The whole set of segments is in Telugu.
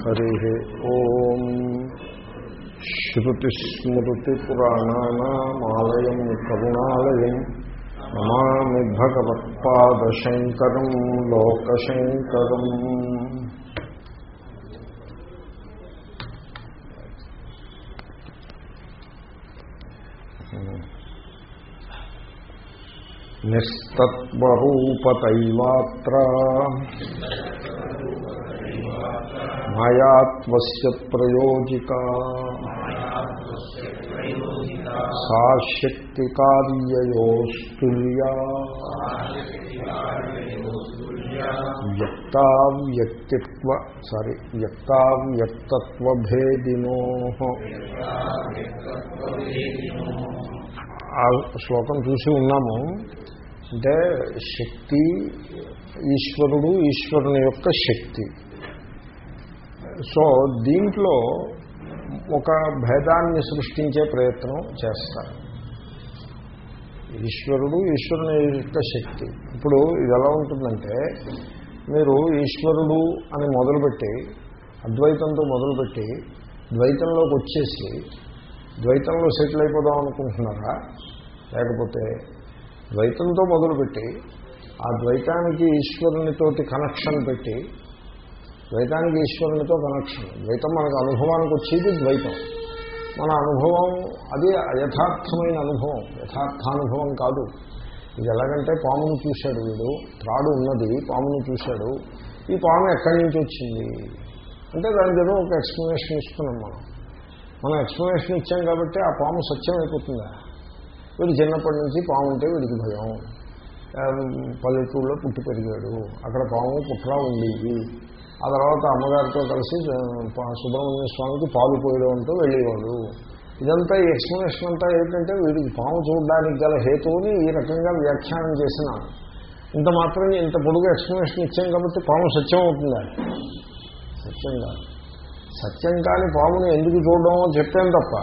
హరి ఓం శ్రుతిస్మృతిపురాణానామాలయం కరుణాలయం నమామి భగవత్పాదశంకరం లోకశంకరం నిస్తత్వరూపతైవాత్ర మాయాత్వస్య ప్రయోజికా సా శక్తి కార్యయోస్తుల్యా వ్యక్తావ్యక్తిత్వ సారీ వ్యక్తావ్యక్తత్వభేదినో ఆ శ్లోకం చూసి ఉన్నాము. అంటే శక్తి ఈశ్వరుడు ఈశ్వరుని యొక్క శక్తి. సో దీంట్లో ఒక భేదాన్ని సృష్టించే ప్రయత్నం చేస్తారు. ఈశ్వరుడు ఈశ్వరుని యొక్క శక్తి. ఇప్పుడు ఇది ఎలా ఉంటుందంటే మీరు ఈశ్వరుడు అని మొదలుపెట్టి అద్వైతంతో మొదలుపెట్టి ద్వైతంలోకి వచ్చేసి ద్వైతంలో సెటిల్ అయిపోదాం అనుకుంటున్నారా? లేకపోతే ద్వైతంతో మొదలుపెట్టి ఆ ద్వైతానికి ఈశ్వరునితోటి కనెక్షన్ పెట్టి ద్వైతానికి ఈశ్వరునితో కనెక్షన్ ద్వైతం మనకు అనుభవానికి వచ్చేది ద్వైతం. మన అనుభవం అది యథార్థమైన అనుభవం. యథార్థానుభవం కాదు. ఇది ఎలాగంటే పామును చూశాడు వీడు. త్రాడు ఉన్నది పామును చూశాడు. ఈ పాము ఎక్కడి నుంచి వచ్చింది? అంటే దానికి ఏదో ఒక ఎక్స్ప్లెనేషన్ ఇస్తున్నాం మనం. మనం ఎక్స్ప్లెనేషన్ ఇచ్చాం కాబట్టి ఆ పాము సత్యం అయిపోతుందా వీడు చిన్నప్పటి నుంచి పాము ఉంటే వీడికి భయం. పల్లెటూరులో పుట్టి పెరిగాడు. అక్కడ పాము పుట్రా ఉండేది. ఆ తర్వాత అమ్మగారితో కలిసి సుబ్రహ్మణ్య స్వామికి పాలు పోయడం అంటూ వెళ్ళేవాడు. ఇదంతా ఈ ఎక్స్ప్లెనేషన్ అంతా ఏంటంటే వీడికి పాము చూడడానికి గల హేతువుని ఈ రకంగా వ్యాఖ్యానం చేసినాను ఇంత మాత్రం ఇంత పొడుగు ఎక్స్ప్లెనేషన్ ఇచ్చాం కాబట్టి పాము సత్యం అవుతుందా? సత్యం కాదు. సత్యం కాని పాముని ఎందుకు చూడడమో చెప్పాను తప్ప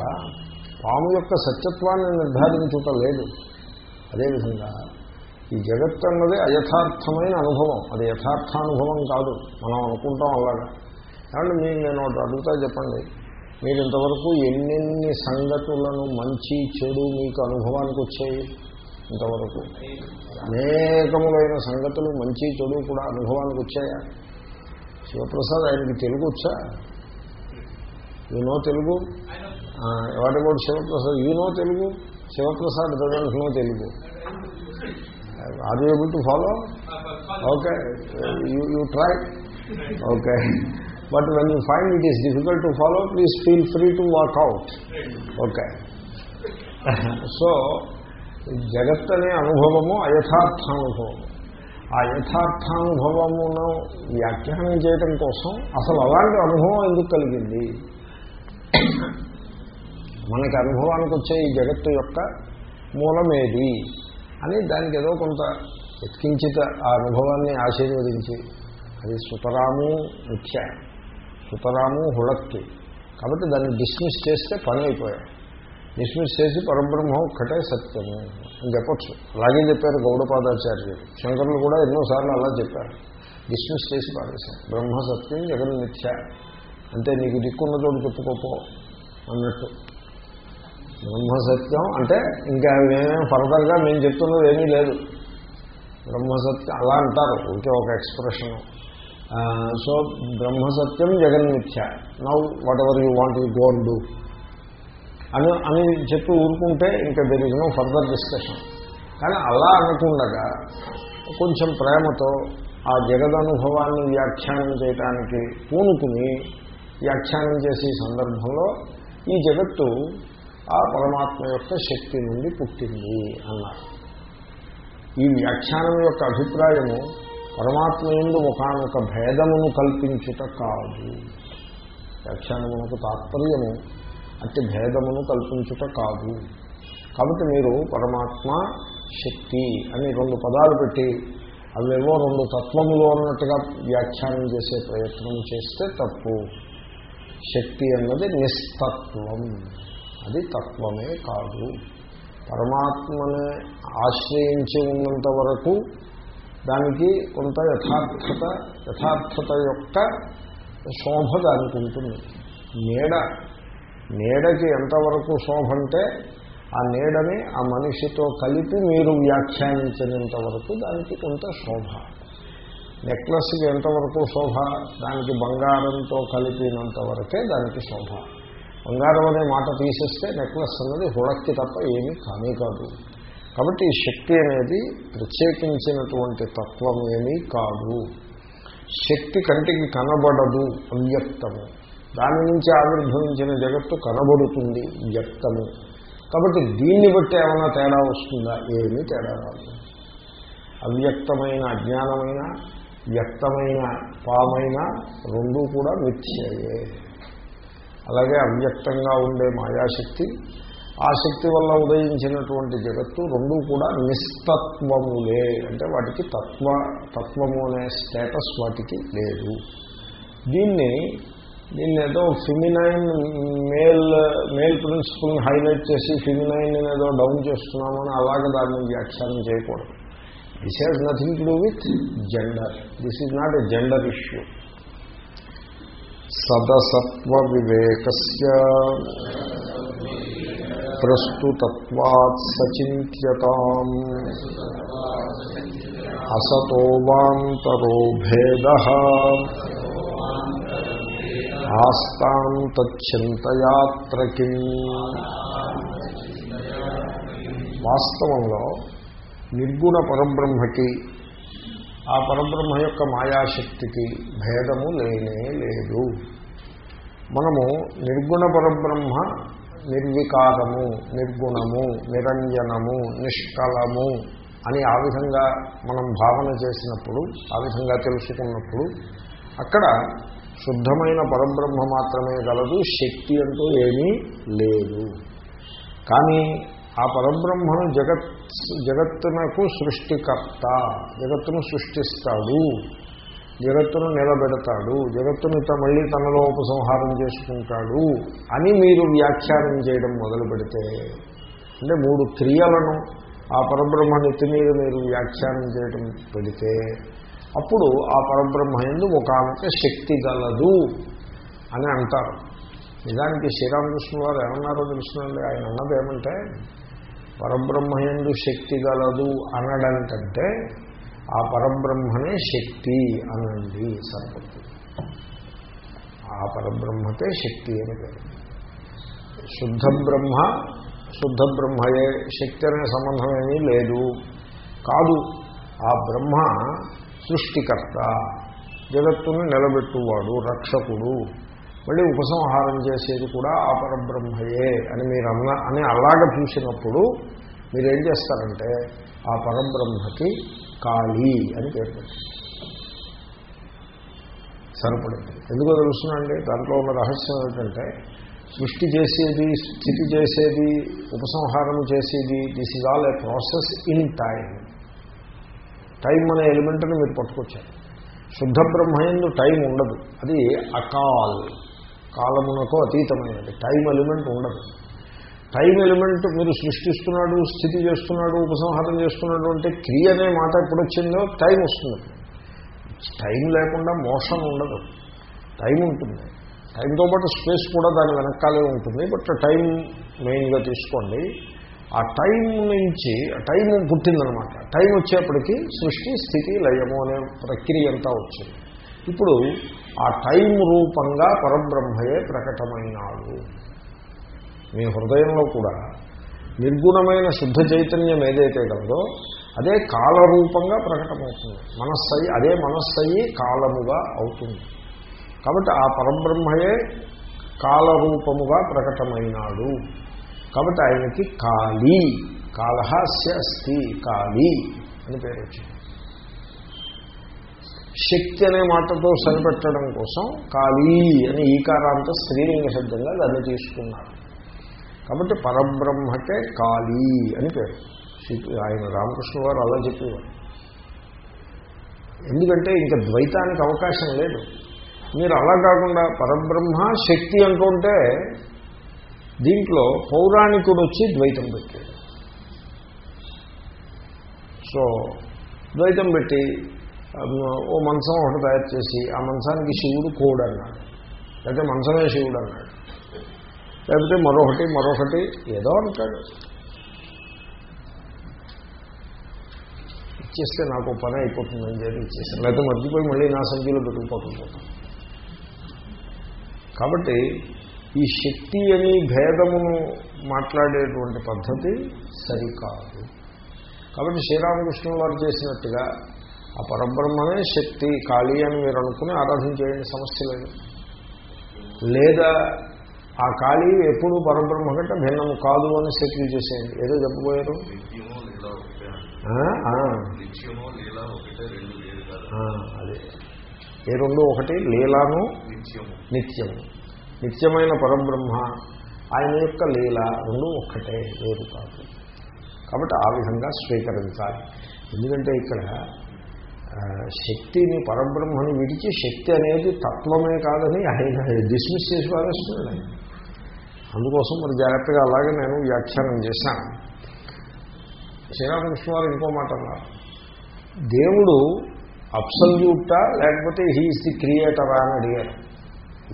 పాము యొక్క సత్యత్వాన్ని నిర్ధారించుట లేదు. అదేవిధంగా ఈ జగత్ అన్నది అయథార్థమైన అనుభవం. అది యథార్థానుభవం కాదు. మనం అనుకుంటాం అలాగా. కాబట్టి మీరు నేను ఒకటి అడుగుతా చెప్పండి. మీరు ఇంతవరకు ఎన్నెన్ని సంగతులను మంచి చెడు మీకు అనుభవానికి వచ్చాయి? ఇంతవరకు. అనేకములైన సంగతులు మంచి చెడు కూడా అనుభవానికి వచ్చాయా? శివప్రసాద్ ఆయనకి తెలుగు వచ్చా? You know Telugu? What about Shivaprasad? You know Telugu? Shivaprasad doesn't know Telugu. Are you able to follow okay you you try okay but when you find it is difficult to follow please feel free to walk out okay so జగత్ అనే అనుభవము అయథార్థానుభవము. ఆ యథార్థానుభవమును వ్యాఖ్యానం చేయడం కోసం అసలు అలాంటి అనుభవం ఎందుకు కలిగింది? మనకి అనుభవానికి వచ్చే ఈ జగత్తు యొక్క మూలమేది? అని దానికి ఏదో కొంత ఎత్కించిత ఆ అనుభవాన్ని ఆశీర్వదించి అది సుతరాము మిథ్య సుతరాము హుళక్కి. కాబట్టి దాన్ని డిస్మిస్ చేస్తే పని అయిపోయాయి. డిస్మిస్ చేసి పరబ్రహ్మ ఒక్కటే సత్యము అని చెప్పచ్చు. అలాగే చెప్పారు గౌడపాదాచార్యులు. శంకరులు కూడా ఎన్నోసార్లు అలా చెప్పారు. డిస్మిస్ చేసి పారేశారు. బ్రహ్మ సత్యం జగన్ మిథ్య అంటే నీకు దిక్కున్న చోటు చెప్పుకోపో అన్నట్టు. బ్రహ్మసత్యం అంటే ఇంకా మేమేం ఫర్దర్గా మేము చెప్తున్నది ఏమీ లేదు. బ్రహ్మసత్యం అలా అంటారు ఇంకే ఒక ఎక్స్ప్రెషన్. సో బ్రహ్మసత్యం జగన్మిథ్య. Now whatever you want you gonna do. అని అని చెప్పి ఊరుకుంటే ఇంకా there is no further discussion కానీ అలా అనుకుండగా కొంచెం ప్రేమతో ఆ జగదనుభవాన్ని వ్యాఖ్యానం చేయటానికి పూనుకుని వ్యాఖ్యానం చేసే సందర్భంలో ఈ జగత్తు ఆ పరమాత్మ యొక్క శక్తి నుండి పుట్టింది అన్నారు. ఈ వ్యాఖ్యానం యొక్క అభిప్రాయము పరమాత్మ ఎందు ఒకనొక భేదమును కల్పించుట కాదు. వ్యాఖ్యానమునకు తాత్పర్యము అతి భేదమును కల్పించుట కాదు. కాబట్టి మీరు పరమాత్మ శక్తి అని రెండు పదాలు పెట్టి అవేవో రెండు తత్వములు అన్నట్టుగా వ్యాఖ్యానం చేసే ప్రయత్నం చేస్తే తప్పు. శక్తి అన్నది నిస్తత్వం. అది తత్వమే కాదు. పరమాత్మని ఆశ్రయించి ఉన్నంత వరకు దానికి కొంత యథార్థత యథార్థత యొక్క శోభ దానికి ఉంటుంది. నీడ నీడకి ఎంతవరకు శోభ అంటే ఆ నీడని ఆ మనిషితో కలిపి మీరు వ్యాఖ్యానించినంత వరకు దానికి కొంత శోభ. నెక్లెస్కి ఎంతవరకు శోభ? దానికి బంగారంతో కలిపినంత వరకే దానికి శోభ. బంగారం అనే మాట తీసేస్తే నెక్లెస్ అన్నది హుళక్కి తప్ప ఏమీ కానీ కాదు. కాబట్టి ఈ శక్తి అనేది ప్రత్యేకించినటువంటి తత్వం ఏమీ కాదు. శక్తి కంటికి కనబడదు అవ్యక్తము. దాని నుంచి ఆవిర్భవించిన జగత్తు కనబడుతుంది వ్యక్తము. కాబట్టి దీన్ని బట్టి ఏమైనా తేడా వస్తుందా? ఏమీ తేడా రాదు. అవ్యక్తమైన అజ్ఞానమైన వ్యక్తమైన పామైన రెండూ కూడా మిథ్యయే. అలాగే అవ్యక్తంగా ఉండే మాయాశక్తి ఆ శక్తి వల్ల ఉదయించినటువంటి జగత్తు రెండూ కూడా నిస్తత్వములే. అంటే వాటికి తత్వ తత్వము అనే స్టేటస్ వాటికి లేదు. దీన్ని దీన్ని ఏదో ఫిమినైన్ మేల్ మేల్ ప్రిన్సిపల్ని హైలైట్ చేసి ఫిమినైన్ ఏదో డౌన్ చేస్తున్నామని అలాగే దాన్ని వ్యాఖ్యానం చేయకూడదు. This has nothing to do with gender this is not a gender issue సదసత్వ వివేకస్య ప్రస్తుతత్వాత్ సచింత్యతాం అసతోవాంతరో భేద ఆస్తాం తచ్చింతయాత్రకి వాస్తవంలో నిర్గుణ పరబ్రహ్మకి ఆ పరబ్రహ్మ యొక్క మాయాశక్తికి భేదము లేనే లేదు। మనము నిర్గుణ పరబ్రహ్మ నిర్వికారము నిర్గుణము నిరంజనము నిష్కలము అని ఆ విధంగా మనం భావన చేసినప్పుడు ఆ విధంగా తెలుసుకున్నప్పుడు అక్కడ శుద్ధమైన పరబ్రహ్మ మాత్రమే గలదు శక్తి అంటూ ఏమీ లేదు. కానీ ఆ పరబ్రహ్మను జగత్ జగత్తునకు సృష్టికర్త జగత్తును సృష్టిస్తాడు. జగత్తును నిలబెడతాడు. జగత్తును మళ్ళీ తనలో ఉపసంహారం చేసుకుంటాడు అని మీరు వ్యాఖ్యానం చేయడం మొదలు పెడితే అంటే మూడు క్రియలను ఆ పరబ్రహ్మ నెత్తి మీద మీరు వ్యాఖ్యానం చేయడం పెడితే అప్పుడు ఆ పరబ్రహ్మ ఎందు ఒకనొక శక్తి గలదు అని అంటారు. నిజానికి శ్రీరామకృష్ణ వారు ఏమన్నారో తెలుసునండి. ఆయన అన్నది ఏమంటే పరబ్రహ్మయందు శక్తి గలదు అనడంకంటే ఆ పరబ్రహ్మనే శక్తి అనండి సరిపడుతుంది ఆ పరబ్రహ్మకే శక్తి అని పేరు. శుద్ధ బ్రహ్మ శుద్ధ బ్రహ్మయే శక్తి అనే సంబంధం ఏమీ లేదు. కాదు ఆ బ్రహ్మ సృష్టికర్త. జగత్తును నిలబెట్టువాడు రక్షకుడు. మళ్ళీ ఉపసంహారం చేసేది కూడా ఆ పరబ్రహ్మయే అని మీరు అన్న అని అలాగ చూసినప్పుడు మీరేం చేస్తారంటే ఆ పరబ్రహ్మకి కాళీ అని పేరు పెట్టారు. సరిపడింది. ఎందుకో తెలుసునండి దాంట్లో ఉన్న రహస్యం ఏంటంటే సృష్టి చేసేది స్థితి చేసేది ఉపసంహారం చేసేది this is all a process in time time అనే ఎలిమెంట్ని మీరు పట్టుకొచ్చారు. శుద్ధ బ్రహ్మయందు టైం ఉండదు. అది అకాల్. కాలమునకు అతీతమైనది. టైం ఎలిమెంట్ ఉండదు. టైం ఎలిమెంట్ మీరు సృష్టిస్తున్నాడు స్థితి చేస్తున్నాడు ఉపసంహారం చేస్తున్నాడు అంటే క్రియ అనే మాట ఎప్పుడు వచ్చిందో టైం వస్తుంది. టైం లేకుండా మోషన్ ఉండదు. టైం ఉంటుంది. టైంతో పాటు స్పేస్ కూడా దాని వెనకాలే ఉంటుంది. బట్ టైం మెయిన్గా తీసుకోండి. ఆ టైం నుంచి టైం పుట్టిందనమాట. టైం వచ్చేప్పటికీ సృష్టి స్థితి లయము అనే ప్రక్రియ అంతా వచ్చింది. ఇప్పుడు ఆ టైం రూపంగా పరబ్రహ్మయే ప్రకటమైనాడు. మీ హృదయంలో కూడా నిర్గుణమైన శుద్ధ చైతన్యం ఏదైతే కలదో అదే కాలరూపంగా ప్రకటమవుతుంది. మనస్సయి అదే మనస్సయి కాలముగా అవుతుంది. కాబట్టి ఆ పరబ్రహ్మయే కాలరూపముగా ప్రకటమైనాడు. కాబట్టి ఆయనకి కాళీ కాళహాస్య అస్థి కాళీ అని పేరు వచ్చింది. శక్తి అనే మాటతో సరిపెట్టడం కోసం కాళీ అని ఈకారాంత స్త్రీలింగ శబ్దంగా దాన్ని తీసుకున్నారు. కాబట్టి పరబ్రహ్మకే కాళీ అని పేరు. ఆయన రామకృష్ణ వారు అలా చెప్పేవారు. ఎందుకంటే ఇంకా ద్వైతానికి అవకాశం లేదు. మీరు అలా కాకుండా పరబ్రహ్మ శక్తి అంటుంటే దీంట్లో పౌరాణికుడు వచ్చి ద్వైతం పెట్టాడు. సో ద్వైతం పెట్టి ఓ మంచం ఒకటి తయారు చేసి ఆ మంచానికి శివుడు కోడు అన్నాడు లేకపోతే మంచమే శివుడు అన్నాడు. లేకపోతే మరొకటి మరొకటి ఏదో అంటాడు. ఇచ్చేస్తే నాకు పని అయిపోతుందని చెప్పి ఇచ్చేస్తాను. లేకపోతే మర్చిపోయి మళ్ళీ నా సంఖ్యలో పెట్టుకుపోతుంది కాబట్టి ఈ శక్తి అని భేదమును మాట్లాడేటువంటి పద్ధతి సరికాదు. కాబట్టి శ్రీరామకృష్ణుల వారు చేసినట్టుగా ఆ పరబ్రహ్మనే శక్తి ఖాళీ అని మీరు అనుకుని ఆరాధన చేయండి సమస్య లేదు. లేదా ఆ ఖాళీ ఎప్పుడు పరబ్రహ్మ కంటే భిన్నము కాదు అని సెటిల్ చేసేయండి. ఏదో చెప్పబోయారు? అదే. ఏ రెండు ఒకటి? లీలాను నిత్యము. నిత్యము. నిత్యమైన పరబ్రహ్మ ఆయన యొక్క లీల రెండు ఒక్కటే వేరు కాదు. కాబట్టి ఆ విధంగా స్వీకరించాలి. ఎందుకంటే ఇక్కడ శక్తిని పరబ్రహ్మని విడిచి శక్తి అనేది తత్వమే కాదని ఆయన డిస్మిస్ చేసి పారేస్తున్నాడు ఆయన. అందుకోసం మరి జాగ్రత్తగా అలాగే నేను వ్యాఖ్యానం చేశాను. శ్రీరామకృష్ణ వారు ఇంకో మాట అన్నారు. దేవుడు అప్సల్యూటా లేకపోతే హీఈస్ ది క్రియేటరా అని అడిగారు.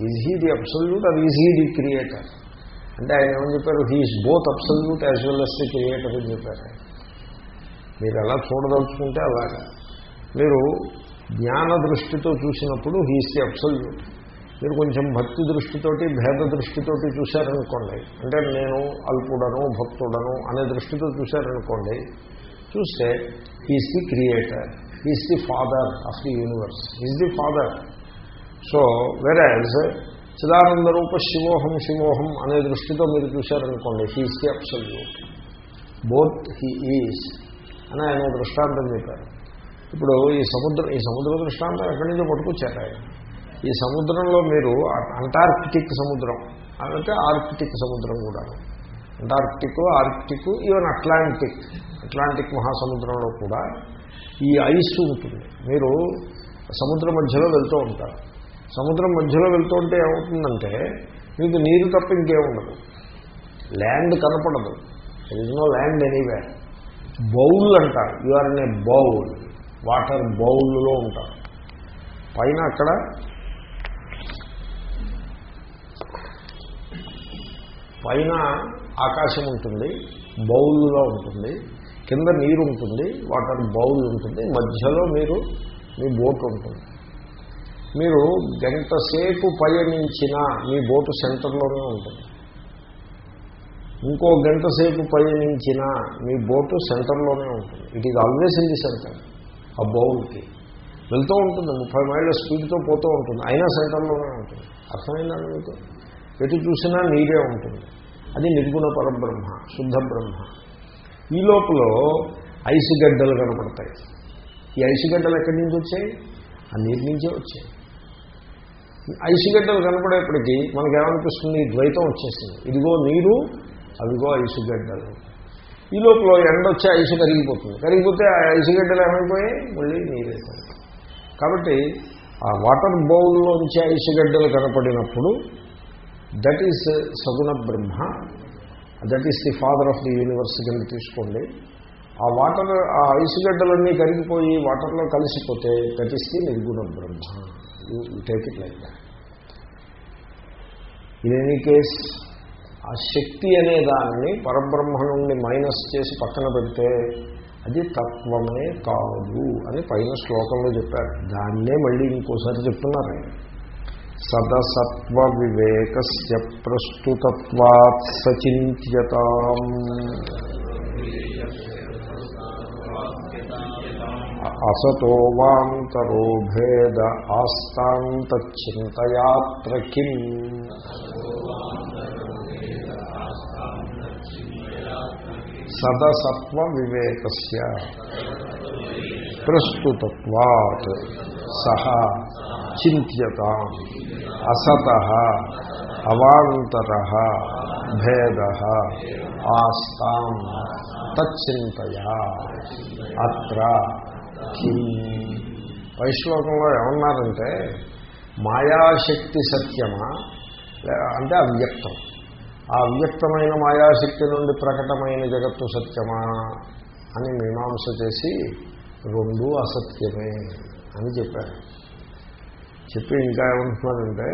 ఈజ్ హీ ది అప్సల్యూట్ అది ఈజ్ హీ ది క్రియేటర్ అంటే ఆయన ఏమని చెప్పారు? He is both absolute as well as the creator అని చెప్పారు. మీరు ఎలా చూడదలుచుకుంటే అలాగా. మీరు జ్ఞాన దృష్టితో చూసినప్పుడు హీఈస్ ది అప్సల్యూట్ మీరు కొంచెం భక్తి దృష్టితోటి భేద దృష్టితోటి చూశారనుకోండి అంటే నేను అల్పుడను భక్తుడను అనే దృష్టితో చూశారనుకోండి చూస్తే he's the creator he's the father of the universe is the father so వెరాజ్ చిదానంద రూప శివోహం శివోహం అనే దృష్టితో మీరు చూశారనుకోండి he's the absolute both he is అని ఆయన దృష్టాంతం చెప్పారు. ఇప్పుడు ఈ సముద్రం ఈ సముద్ర దృష్టాంతం ఎక్కడి నుంచో పట్టుకొచ్చారు ఆయన. ఈ సముద్రంలో మీరు అంటార్కిటిక్ సముద్రం అంటే ఆర్కిటిక్ సముద్రం కూడా. Antarctic Arctic even Atlantic Atlantic మహాసముద్రంలో కూడా ఈ ఐస్ ఉంటుంది. మీరు సముద్రం మధ్యలో వెళ్తూ ఉంటారు. సముద్రం మధ్యలో వెళ్తూ ఉంటే ఏమవుతుందంటే మీకు నీరు తప్ప ఇంకేముండదు ల్యాండ్ కనపడదు. Is no land anyway bowl అంటారు. You are in a bowl water బౌల్లో ఉంటారు. పైన అక్కడ పైన ఆకాశం ఉంటుంది బౌల్లో ఉంటుంది కింద నీరు ఉంటుంది వాటర్ బౌల్ ఉంటుంది మధ్యలో మీరు మీ బోట్ ఉంటుంది. మీరు గంట సేపు పయనించినా మీ బోటు సెంటర్లోనే ఉంటుంది. ఇంకో గంట సేపు పయనించినా మీ బోటు సెంటర్లోనే ఉంటుంది. It is always in the centre uh బౌల్కి. వెళ్తూ ఉంటుంది ముప్పై మైళ్ళ స్పీడ్తో పోతూ ఉంటుంది అయినా సెంటర్లోనే ఉంటుంది. అర్థమైందండి మీకు? ఎటు చూసినా నీరే ఉంటుంది. అది నిర్గుణ పరబ్రహ్మ శుద్ధ బ్రహ్మ. ఈ లోపల ఐసు గడ్డలు కనపడతాయి. ఈ ఐసు గడ్డలు ఎక్కడి నుంచి వచ్చాయి? ఆ నీటి నుంచే వచ్చాయి. ఐసు గడ్డలు కనపడేప్పటికీ మనకేమనిపిస్తుంది? ద్వైతం వచ్చేసింది. ఇదిగో నీరు అదిగో ఐసుగడ్డలు ఈ లోపల ఎండ వచ్చి ఐసు కరిగిపోతుంది. కరిగిపోతే ఆ ఐసుగడ్డలు ఏమైపోయాయి? మళ్ళీ నీరేసాయి కాబట్టి ఆ వాటర్ బౌల్లోంచి ఐసు గడ్డలు కనపడినప్పుడు that is saguna Brahma that is the father of the universe కింద తీసుకోండి. ఆ వాటర్ ఆ ఐసుగడ్డలన్నీ కరిగిపోయి వాటర్లో కలిసిపోతే that is the nirguna Brahma. You take it like that in any case ఆ శక్తి అనే దాన్ని పరబ్రహ్మ నుండి మైనస్ చేసి పక్కన పెడితే అది తత్వమే కాదు అని పైన శ్లోకంలో చెప్పారు. దాన్నే మళ్ళీ ఇంకోసారి చెప్తున్నారు సదసత్వ వివేక ప్రస్తుతత్వాత్ సచింత్యత. అసతో వాంతరో భేద ఆస్తాంతచింతయాత్ర కిం? సదసత్వ వివేక ప్రస్తుతత్వాత్ సహ చింత్యత అసత అవాంతర భేద ఆస్తాం తచ్చింతయా అత్ర కిం పై శ్లోకంలో ఏమన్నారంటే మాయాశక్తి సత్యమా? అంటే అవ్యక్తం. ఆ అవ్యక్తమైన మాయాశక్తి నుండి ప్రకటమైన జగత్తు సత్యమా? అని మీమాంస చేసి రెండు అసత్యమే అని చెప్పారు. చెప్పి ఇంకా ఏమంటున్నారంటే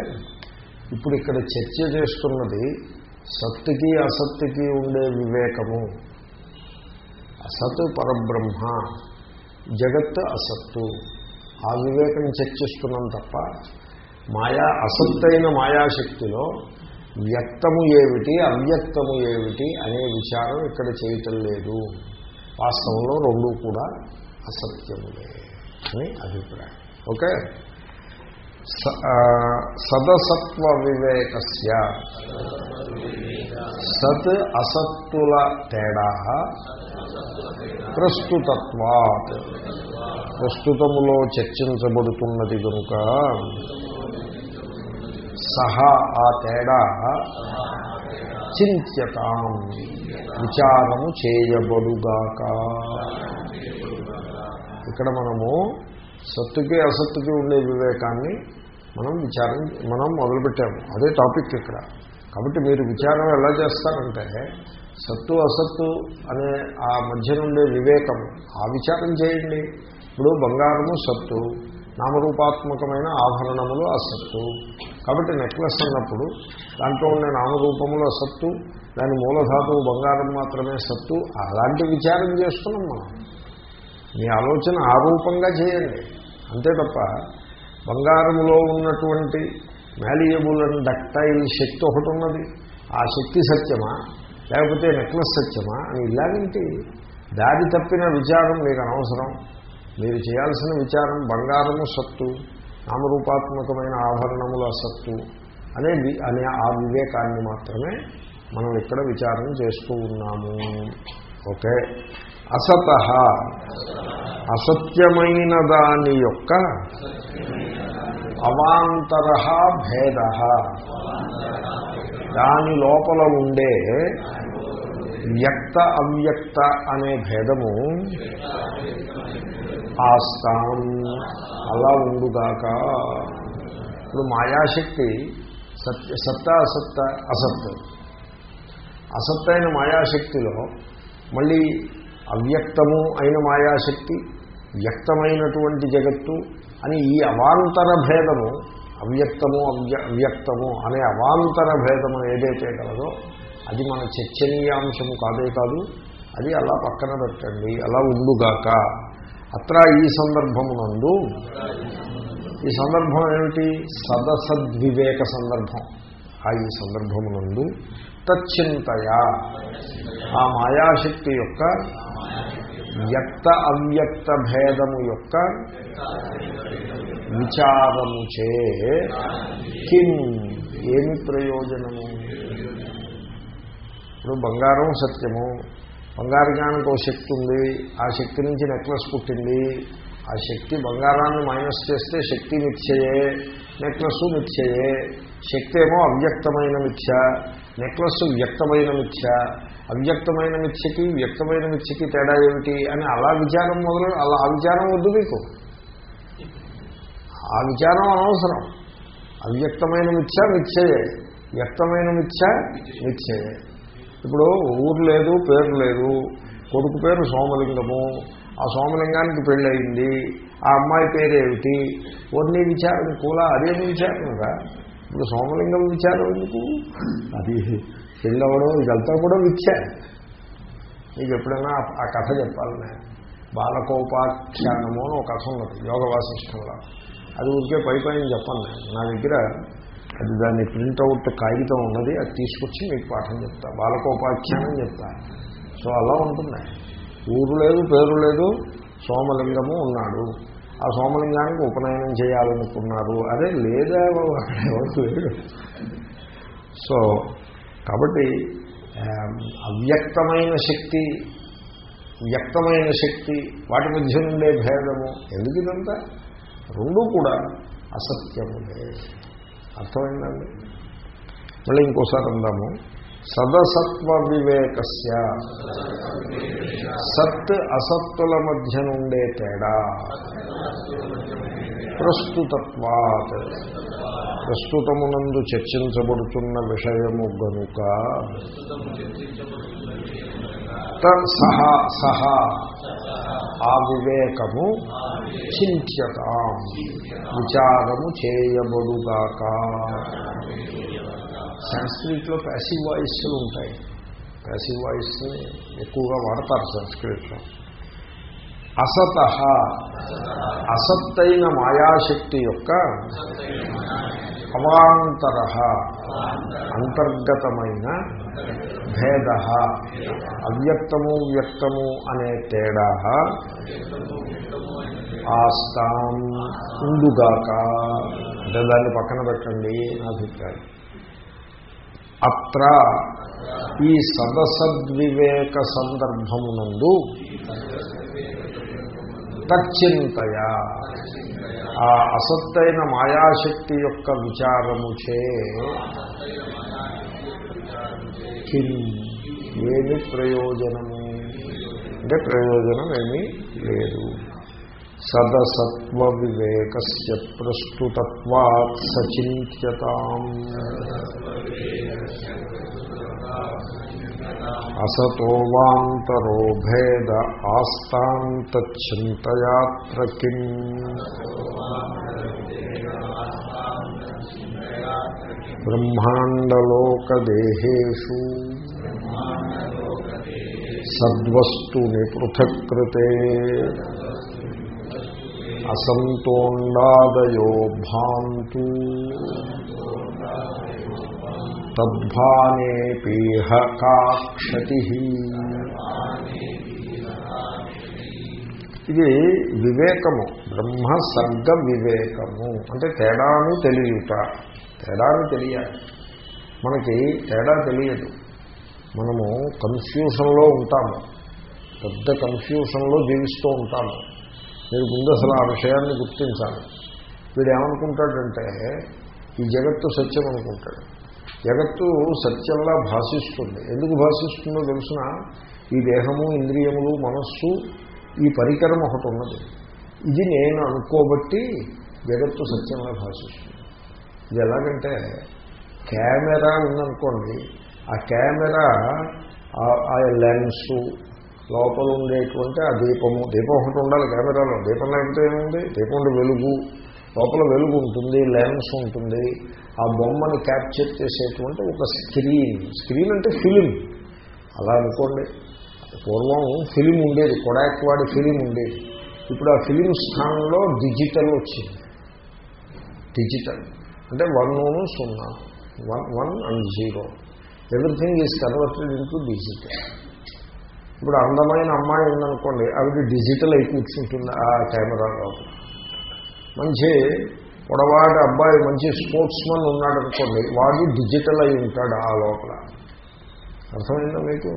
ఇప్పుడు ఇక్కడ చర్చ చేస్తున్నది సత్తుకి అసత్తుకి ఉండే వివేకము. అసత్ పరబ్రహ్మ జగత్ అసత్తు. ఆ వివేకం చర్చిస్తున్నాం తప్ప మాయా అసత్తైన మాయాశక్తిలో వ్యక్తము ఏమిటి అవ్యక్తము ఏమిటి అనే విచారం ఇక్కడ చేయటం లేదు. వాస్తవంలో రెండు కూడా అసత్యములే అని అభిప్రాయం. ఓకే? సదసత్వ వివేకస్య సత్ అసత్తుల తేడా ప్రస్తుతత్వాత్. ప్రస్తుతములో చర్చించబడుతున్నది కనుక సహా ఆ తేడా చింత్యతాం. విచారము చేయబడుగాక. ఇక్కడ మనము సత్తుకి అసత్తుకి ఉండే వివేకాన్ని మనం విచారం మనం మొదలుపెట్టాము. అదే టాపిక్ ఇక్కడ. కాబట్టి మీరు విచారం ఎలా చేస్తారంటే సత్తు అసత్తు అనే ఆ మధ్య నుండే వివేకము ఆ విచారం చేయండి. ఇప్పుడు బంగారము సత్తు నామరూపాత్మకమైన ఆభరణములు అసత్తు. కాబట్టి నెక్లెస్ అన్నప్పుడు దాంట్లో ఉండే నామరూపములు అసత్తు దాని మూలధాతువు బంగారం మాత్రమే సత్తు అలాంటి విచారం చేస్తున్నాం మనం. మీ ఆలోచన ఆరూపంగా చేయండి. అంతే తప్ప బంగారములో ఉన్నటువంటి మ్యాలియబుల్ అండ్ డక్టైల్ శక్తి ఒకటి ఉన్నది. ఆ శక్తి సత్యమా? లేకపోతే నెక్లెస్ సత్యమా? అని ఇలాంటి దారి తప్పిన విచారం మీకు అనవసరం. మీరు చేయాల్సిన విచారం బంగారము సత్తు నామరూపాత్మకమైన ఆభరణముల సత్తు అనే వి- అనే ఆ వివేకాన్ని మాత్రమే మనం ఇక్కడ విచారం చేస్తూ ఉన్నాము. ఓకే? అసత. అసత్యమైన దాని యొక్క అవాంతర భేద. దాని లోపల ఉండే వ్యక్త అవ్యక్త అనే భేదము ఆస్తాం అలా ఉండుగాక. ఇప్పుడు మాయాశక్తి సత్య సత్త అసత్త అసత్ అసత్తైన మాయాశక్తిలో మళ్ళీ అవ్యక్తము అయిన మాయాశక్తి వ్యక్తమైనటువంటి జగత్తు అని ఈ అవాంతర భేదము అవ్యక్తము అవ్య అవ్యక్తము అనే అవాంతర భేదము ఏదైతే కలదో అది మన చర్చనీయాంశము కాదే కాదు అది అలా పక్కన పెట్టండి అలా ఉండుగాక. అత్ర ఈ సందర్భమునందు ఈ సందర్భం ఏమిటి? సదసద్వివేక సందర్భం. ఆ ఈ సందర్భమునందు తచ్చింతయా. ఆ మాయాశక్తి యొక్క వ్యక్త అవ్యక్త భేదము యొక్క విచారము చే కిం ఏమి ప్రయోజనము? ఇప్పుడు బంగారం సత్యము. బంగారకానికి ఒక శక్తి ఉంది. ఆ శక్తి నుంచి నెక్లెస్ పుట్టింది. ఆ శక్తి బంగారాన్ని మైనస్ చేస్తే శక్తి మిథ్యయే నెక్లెస్ మిథ్యయే. శక్తి ఏమో అవ్యక్తమైన మిథ్య నెక్లెస్ వ్యక్తమైన మిథ్య. అవ్యక్తమైన మిథ్యకి వ్యక్తమైన మిథ్యకి తేడా ఏమిటి అని అలా విచారం మొదలు అలా ఆ విచారం వద్దు మీకు. ఆ విచారం అనవసరం. అవ్యక్తమైన మిథ్య మిథ్యయే. వ్యక్తమైన మిథ్య మిథ్యయే. ఇప్పుడు ఊరు లేదు పేరు లేదు. కొడుకు పేరు సోమలింగము. ఆ సోమలింగానికి పెళ్ళయింది. ఆ అమ్మాయి పేరేమిటి ఏమిటి? విచారం కూడా అదేమి విచారంగా ఇప్పుడు సోమలింగం విచారం ఎందుకు? అది పెళ్ళవడం ఇదంతా కూడా మిథ్య మీకు ఎప్పుడైనా ఆ- కథ చెప్పాలి బాలకోపాఖ్యానము అని ఒక కథ ఉన్నది యోగ వాసిష్టంలో. అది ఊరికే పై పైన చెప్పండి నేను నా దగ్గర అది దాన్ని ప్రింట్అవుట్ కాగితం ఉన్నది అది తీసుకొచ్చి మీకు పాఠం చెప్తా. బాలకోపాఖ్యానం చెప్తా. సో అలా ఉంటుంది. ఊరు లేదు పేరు లేదు సోమలింగము ఉన్నాడు. ఆ సోమలింగానికి ఉపనయనం చేయాలనుకున్నారు. అదే లేదా అక్కడ ఎవరు లేడు సో కాబట్టి అవ్యక్తమైన శక్తి వ్యక్తమైన శక్తి వాటి మధ్య నుండే భేదము. ఎందుకు ఇదంతా? రెండూ కూడా అసత్యములే. అర్థమైందండి? మళ్ళీ ఇంకోసారి అందాము. సదసత్వ వివేకస్య. సత్ అసత్తుల మధ్య నుండే తేడా. ప్రస్తుతత్వాత్. ప్రస్తుతమునందు చర్చించబడుతున్న విషయము గనుక సహా సహా ఆ వివేకము చింత్యతాం విచారము చేయబడుగాక. సంస్కృతిలో ప్యాసివ్ వాయిస్లు ఉంటాయి. ప్యాసివ్ వాయిస్ని ఎక్కువగా వాడతారు సంస్కృతిలో. అసత అసత్తైన మాయాశక్తి యొక్క అవాంతర అంతర్గతమైన భేద అవ్యక్తము వ్యక్తము అనే తేడా ఆస్తాం ఉండుగాక. అంటే దాన్ని పక్కన పెట్టండి నా అభిప్రాయం. అత్ర ఈ సదసద్వివేక సందర్భమునందు తచ్చింతయా. ఆ అసత్తైన మాయాశక్తి యొక్క విచారము చే ఏమి ప్రయోజనము? అంటే ప్రయోజనం ఏమీ లేదు. సదసత్వ వివేకస్య ప్రస్తుతత్వాత్ సచింత్యత. అసతో వాంతరో భేద ఆస్తాంతచింతయాత్ర కిం బ్రహ్మాండలోకదేహేషు సద్వస్తుని పృథక్కృతే అసంతోండాదయో భాంతు తద్భానేపీహ కాక్షతి ఇది వివేకము బ్రహ్మ సర్గ వివేకము. అంటే తేడాను తెలియట తేడాను తెలియాలి. మనకి తేడా తెలియదు. మనము కన్ఫ్యూషన్లో ఉంటాము. పెద్ద కన్ఫ్యూషన్లో జీవిస్తూ ఉంటాము. మీరు ముందు అసలు ఆ విషయాన్ని గుర్తించాలి. వీడు ఏమనుకుంటాడంటే ఈ జగత్తు సత్యం అనుకుంటాడు. జగత్తు సత్యంలా భాషిస్తుంది. ఎందుకు భాషిస్తుందో తెలిసిన? ఈ దేహము ఇంద్రియములు మనస్సు ఈ పరికరం ఒకటి ఉన్నది. ఇది నేను అనుకోబట్టి జగత్తు సత్యంగా భాషిస్తుంది. ఇది ఎలాగంటే కెమెరా ఉందనుకోండి. ఆ కెమెరా ఆ లెన్స్ లోపల ఉండేటువంటి ఆ దీపము దీపం ఒకటి ఉండాలి కెమెరాలో. దీపం లేకపోతే ఏముంది? దీపం వెలుగు. లోపల వెలుగు ఉంటుంది లెన్స్ ఉంటుంది. ఆ ఆ బొమ్మని క్యాప్చర్ చేసేటువంటి ఒక స్క్రీన్. స్క్రీన్ అంటే ఫిలిం. అలా అనుకోండి. పూర్వం ఫిలిం ఉండేది. కొడాక్ వాడి ఫిలిం ఉండేది. ఇప్పుడు ఆ ఫిలిం స్థానంలో డిజిటల్ వచ్చింది. డిజిటల్. అంటే వన్ సున్నా. One one and zero. Everything is converted into digital. ఇప్పుడు అందమైన అమ్మాయి ఉందనుకోండి ఆవిడ డిజిటల్ అయి కూర్చుంటుంది ఆ కెమెరా మంచి పొడవాటి అబ్బాయి మంచి స్పోర్ట్స్ మన్ ఉన్నాడు అనుకోండి వాడు డిజిటల్ అయి ఉంటాడు ఆ లోపల. అర్థమైందా మీకు?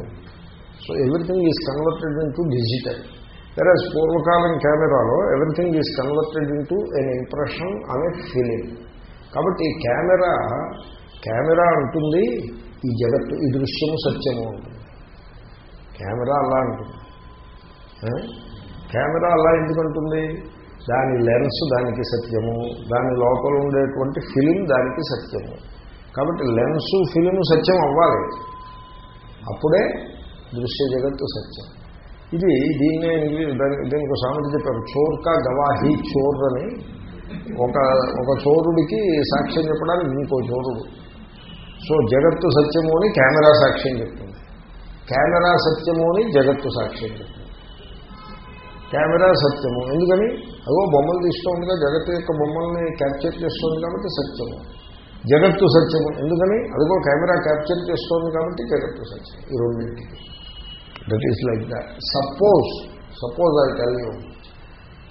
So everything is converted into digital. వేరే పూర్వకాలం కెమెరాలో everything is converted into an impression అనే ఫీలింగ్. కాబట్టి ఈ కెమెరా కెమెరా అంటుంది ఈ జగత్తు ఈ దృశ్యము సత్యము ఉంటుంది కెమెరా అలా అంటుంది. కెమెరా అలా ఎందుకంటుంది దాని లెన్స్ దానికి సత్యము దాని లోపల ఉండేటువంటి ఫిలిం దానికి సత్యము. కాబట్టి లెన్సు ఫిలిం సత్యం అవ్వాలి. అప్పుడే దృశ్య జగత్తు సత్యం. ఇది దీన్నే దానికి దీనికి సామెత చెప్పారు చోర్కా గవాహి చోర్ అని ఒక ఒక చోరుడికి సాక్ష్యం చెప్పడానికి ఇంకో చోరుడు. సో జగత్తు సత్యము అని కెమెరా సాక్ష్యం చెప్తుంది. కెమెరా సత్యము అని జగత్తు సాక్ష్యం చెప్తుంది. కెమెరా సత్యము. ఎందుకని? అదో బొమ్మలు తీస్తుందిగా జగత్తు యొక్క బొమ్మల్ని క్యాప్చర్ చేస్తుంది కాబట్టి సత్యము. జగత్తు సత్యము. ఎందుకని? అదిగో కెమెరా క్యాప్చర్ చేస్తోంది కాబట్టి జగత్తు సత్యం ఈ రెండింటికి. That is like that suppose suppose I tell you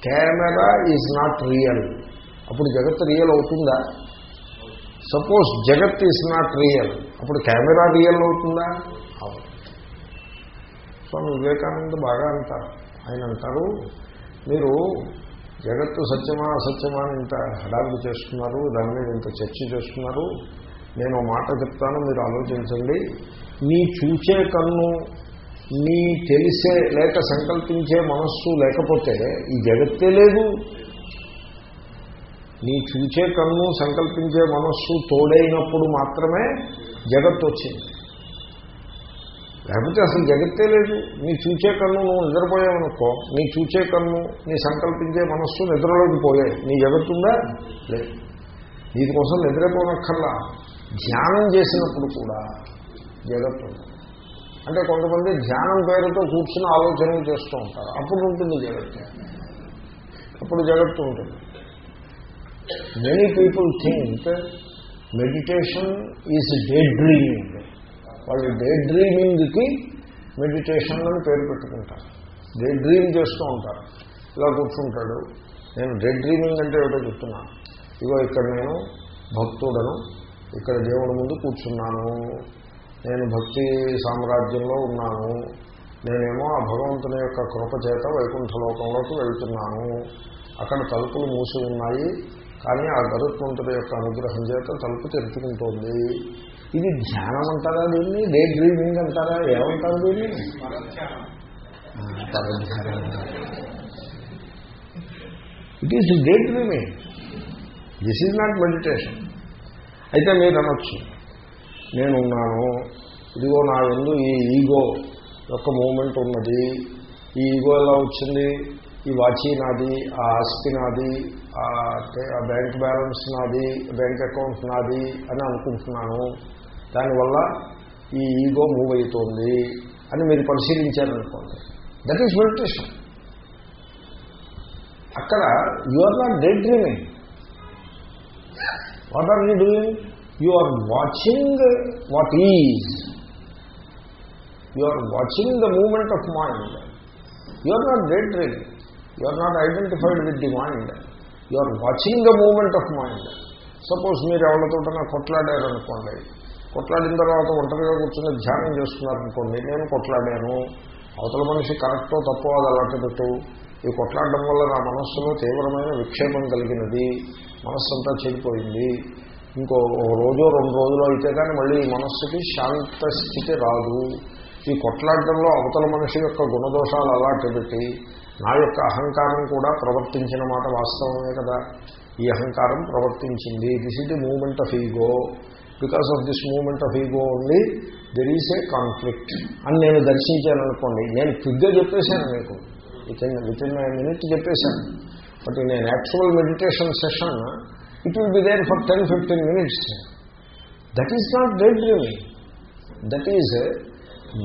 camera is not real అప్పుడు జగత్ రియల్ అవుతుందా? సపోజ్ జగత్ ఈజ్ నాట్ రియల్ అప్పుడు కెమెరా రియల్ అవుతుందా? అవును స్వామి వివేకానంద బాగా అంటారు. ఆయన అంటారు మీరు జగత్తు సత్యమా అసత్యమా అని ఇంత హడావిడి చేస్తున్నారు దాని మీద ఇంత చర్చ చేస్తున్నారు నేను మాట చెప్తాను మీరు ఆలోచించండి. నీ చూచే కన్ను నీ తెలిసే లేక సంకల్పించే మనస్సు లేకపోతే ఈ జగత్తే లేదు. నీ చూచే కన్ను సంకల్పించే మనస్సు తోడైనప్పుడు మాత్రమే జగత్తు వచ్చింది లేకపోతే అసలు జగత్తే లేదు. నీ చూచే కన్ను నువ్వు నిద్రపోయావనుకో నీ చూచే కన్ను నీ సంకల్పించే మనస్సు నిద్రలోకి పోయాయి నీ జగత్తుందా? లేదు. దీనికోసం నిద్రపోనక్కర్లా. ధ్యానం చేసినప్పుడు కూడా జగత్తు అంటే కొంతమంది ధ్యానం పేరుతో కూర్చుని ఆలోచనలు చేస్తూ ఉంటారు. అప్పుడు ఉంటుంది జగత్తు. అప్పుడు జగత్తు ఉంటుంది. Many people think meditation is daydreaming వాళ్ళు డే డ్రీమింగ్కి మెడిటేషన్ అని పేరు పెట్టుకుంటారు. డే డ్రీమ్ చేస్తూ ఉంటారు. ఇలా కూర్చుంటాడు. నేను డే డ్రీమింగ్ అంటే ఏమిటో చెప్తున్నాను ఇగో ఇక్కడ నేను భక్తుడను. ఇక్కడ దేవుడి ముందు కూర్చున్నాను. నేను భక్తి సామ్రాజ్యంలో ఉన్నాను. నేనేమో ఆ భగవంతుని యొక్క కృప చేత వైకుంఠ లోకంలోకి వెళ్తున్నాను. అక్కడ తలుపులు మూసి ఉన్నాయి. కానీ ఆ గరుత్మంతుడి యొక్క అనుగ్రహం చేత తలుపు తెరుచుకుంటోంది. ఇది ధ్యానం అంటారా దీన్ని? డే డ్రీమింగ్ అంటారా? ఏమంటారు దీన్ని? It is daydreaming. This is not meditation అయితే మీరు అనొచ్చు. నేనున్నాను. ఇదిగో నా ఎందు ఈ ఈగో యొక్క మూమెంట్ ఉన్నది. ఈ ఈగో ఎలా వచ్చింది? ఈ వాచీ నాది ఆ ఆస్తి నాది ఆ బ్యాంక్ బ్యాలెన్స్ నాది బ్యాంక్ అకౌంట్ నాది అని అనుకుంటున్నాను. దానివల్ల ఈ ఈగో మూవ్ అవుతోంది అని మీరు పరిశీలించారనుకోండి. దట్ ఈస్ మెడిటేషన్ అక్కడ you are not daydreaming what are you doing you are watching what is you are watching the moment of mind you are not daydreaming you are not identified with the mind you are watching the moment of mind suppose మీరు ఎవరితోటన్నా కొట్లాడారనుకోండి. కొట్లాడిన తర్వాత ఒంటరిగా కూర్చొని ధ్యానం చేస్తున్నారనుకోండి నేను కొట్లాడాను అవతల మనిషి కరెక్టో తప్పో అది అలాంటి పెట్టు. ఈ కొట్లాడడం వల్ల నా మనస్సులో తీవ్రమైన విక్షేపం కలిగినది మనస్సు అంతా చెడిపోయింది. ఇంకో రోజు రెండు రోజులు అయితే కానీ మళ్ళీ ఈ మనస్సుకి శాంత స్థితి రాదు. ఈ కొట్లాడడంలో అవతల మనిషి యొక్క గుణదోషాలు అలాంటి పెట్టి నా యొక్క అహంకారం కూడా ప్రవర్తించిన మాట వాస్తవమే కదా. ఈ అహంకారం ప్రవర్తించింది. This is the moment of ego because of this moment of ego only there is a conflict అని నేను దర్శించాను అనుకోండి. నేను క్విక్గా చెప్పేశాను మీకు. Within within minute చెప్పేశాను బట్ నేను actual meditation session it will be there for ten fifteen minutes that is not daydreaming that is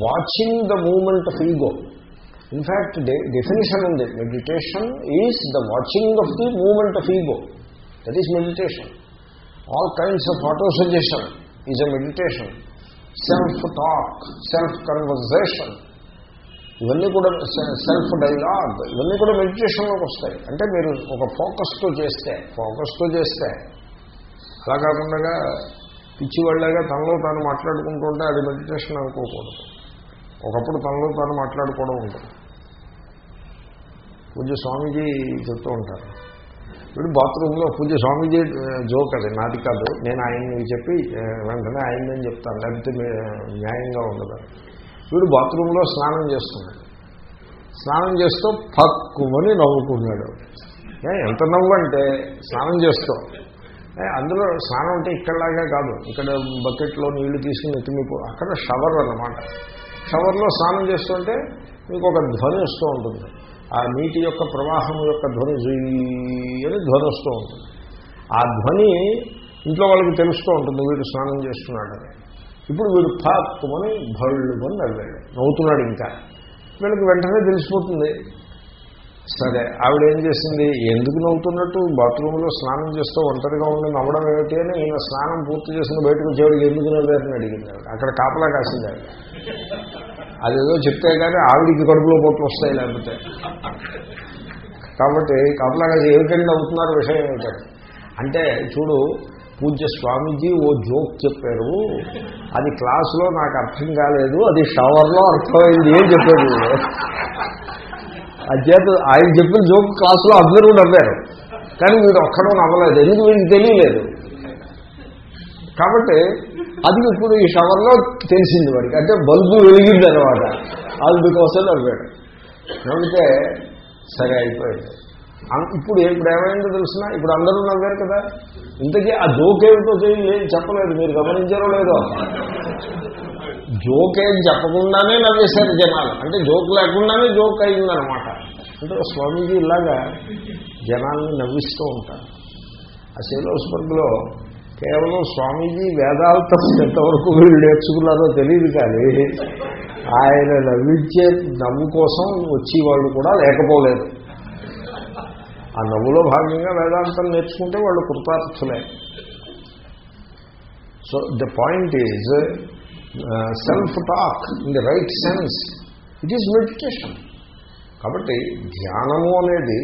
watching the moment of ego in fact definition ఉంది meditation is the watching of the moment of ego that is meditation all kinds of autosuggestion is a meditation self talk self conversation ఇవన్నీ కూడా సెల్ఫ్ డైలాగ్ ఇవన్నీ కూడా మెడిటేషన్లోకి వస్తాయి. అంటే మీరు ఒక ఫోకస్తో చేస్తే ఫోకస్తో చేస్తే అలా కాకుండా పిచ్చివాళ్ళగా తనలో తాను మాట్లాడుకుంటూ ఉంటే అది మెడిటేషన్ అనుకోకూడదు. ఒకప్పుడు తనలో తాను మాట్లాడుకోవడం ఉంటుంది పూజ స్వామీజీ చెప్తూ ఉంటారు. వీడు బాత్రూంలో పూజ స్వామీజీ జోక్ అది నాది కాదు. నేను ఆయన్ని చెప్పి వెంటనే ఆయన్ని చెప్తాను. లేకపోతే న్యాయంగా ఉండదు. వీడు బాత్రూంలో స్నానం చేస్తున్నాడు. స్నానం చేస్తూ పక్కుమని నవ్వుకున్నాడు. ఏ, ఎంత నవ్వు అంటే స్నానం చేస్తూ. అందులో స్నానం అంటే ఇక్కడలాగా కాదు. ఇక్కడ బకెట్లో నీళ్ళు తీసుకుని ఎత్తిమిపో అక్కడ షవర్ అన్నమాట. షవర్లో స్నానం చేస్తుంటే మీకు ఒక ధ్వని వస్తూ ఉంటుంది. ఆ నీటి యొక్క ప్రవాహం యొక్క ధ్వని జుయ్ అని ధ్వని వస్తూ ఉంటుంది. ఆ ధ్వని ఇంట్లో వాళ్ళకి తెలుస్తూ ఉంటుంది వీడు స్నానం చేస్తున్నాడని ఇప్పుడు వీడు ఫాత్తుమని భళ్ళుమని నవ్వాడు. నవ్వుతున్నాడు ఇంకా. వీళ్ళకి వెంటనే తెలిసిపోతుంది. సరే ఆవిడ ఏం చేసింది? ఎందుకు నవ్వుతున్నట్టు? బాత్రూంలో స్నానం చేస్తూ ఒంటరిగా ఉండి నవ్వడం ఏమిటి? అని ఈయన స్నానం పూర్తి చేసిన బయటకు వచ్చేవాడికి ఎందుకు నవ్వారని అడిగింది అక్కడ కాపలా కాసింది ఆవిడ. అదేదో చెప్తే కానీ ఆవిడికి కడుపులో పోట్లు వస్తాయి లేకపోతే. కాబట్టి కాపలా కాసి ఏమిటండి నవ్వుతున్నారు విషయం ఏమిటంటే అంటే చూడు పూజ్య స్వామీజీ ఓ జోక్ చెప్పారు. అది క్లాసులో నాకు అర్థం కాలేదు అది షవర్లో అర్థమైంది ఏం చెప్పారు. అధ్యత ఆయన చెప్పిన జోక్ క్లాసులో అందరూ నవ్వారు. కానీ వీడు ఒక్కడో నవ్వలేదు ఎందుకు వీడికి తెలియలేదు? కాబట్టి అది ఇప్పుడు ఈ షవర్లో తెలిసింది వాడికి. అంటే బల్బు వెలిగింది అనమాట అందుకోసం నవ్వాడు నవ్వితే సరే అయిపోయింది. ఇప్పుడు ఇప్పుడు ఏమైందో తెలిసిన? ఇప్పుడు అందరూ నవ్వారు కదా. ఇంతకీ ఆ జోక్ ఏమిటో ఏం చెప్పలేదు. మీరు గమనించారో లేదో? జోక్ ఏం చెప్పకుండానే నవ్వేశారు జనాలు. అంటే జోక్ లేకుండానే జోక్ అయిందనమాట. అంటే స్వామీజీ ఇలాగా జనాల్ని నవ్విస్తూ ఉంటారు. ఆ శైలోస్వర్గ్లో కేవలం స్వామీజీ వేదాంతం ఎంతవరకు వీళ్ళు నేర్చుకున్నారో తెలియదు కానీ ఆయన నవ్వించే నవ్వు కోసం వచ్చి వాళ్ళు కూడా లేకపోలేదు. ఆ నవ్వులో భాగంగా వేదాంతం నేర్చుకుంటే వాళ్ళు కృతార్థులే. So the point is self talk in the right sense it is meditation కాబట్టి ధ్యానము అనేది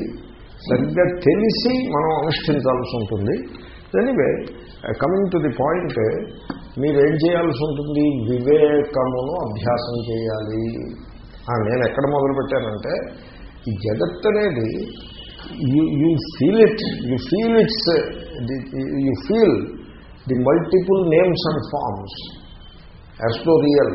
సరిగ్గా తెలిసి మనం అనుష్ఠించాల్సి ఉంటుంది. Anyway coming to the point మీరేం చేయాల్సి ఉంటుంది? వివేకమును అభ్యాసం చేయాలి. నేను ఎక్కడ మొదలుపెట్టానంటే ఈ జగత్ అనేది you you feel it you feel it's you feel the multiple names and forms as real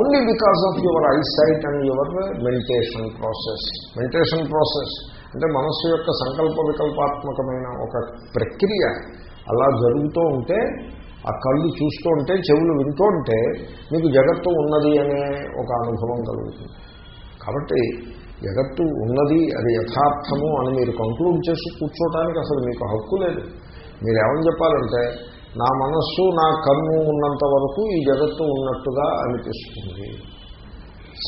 only because of your eyesight and your meditation process meditation process అంటే మనస్సు యొక్క సంకల్ప వికల్పాత్మకమైన ఒక ప్రక్రియ అలా జరుగుతూ ఉంటే ఆ కళ్ళు చూస్తూ ఉంటే చెవులు వింటూ ఉంటే మీకు జగత్తు ఉన్నది అనే ఒక అనుభవం కలుగుతుంది. కాబట్టి జగత్తు ఉన్నది అది యథార్థము అని మీరు కంక్లూడ్ చేసి కూర్చోవడానికి అసలు మీకు హక్కు లేదు. మీరు చెప్పాలంటే నా మనస్సు నా కన్ను ఉన్నంత వరకు ఈ జగత్తు ఉన్నట్టుగా అనిపిస్తుంది.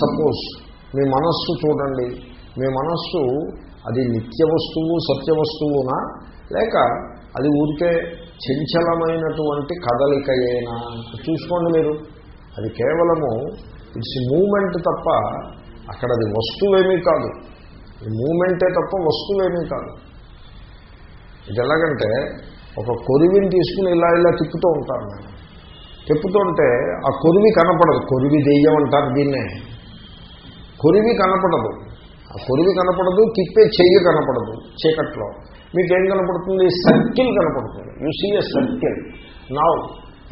సపోజ్ మీ మనస్సు చూడండి మీ మనస్సు అది నిత్య వస్తువు సత్య వస్తువునా లేక అది ఊరికే చంచలమైనటువంటి కదలికయేనా? చూసుకోండి మీరు. అది కేవలము ఇట్స్ మూమెంట్ తప్ప అక్కడ అది వస్తువేమీ కాదు. మూమెంటే తప్ప వస్తువేమీ కాదు. ఇది ఎలాగంటే ఒక కొరివిని తీసుకుని ఇలా ఇలా తిప్పుతూ ఉంటాను నేను తిప్పుతుంటే ఆ కొరివి కనపడదు. కొరివి దెయ్యం అంటారు దీన్నే. కొరివి కనపడదు. ఆ కొరివి కనపడదు తిప్పే చెయ్యి కనపడదు చీకట్లో. మీకేం కనపడుతుంది? సర్కిల్ కనపడుతుంది. You see a circle now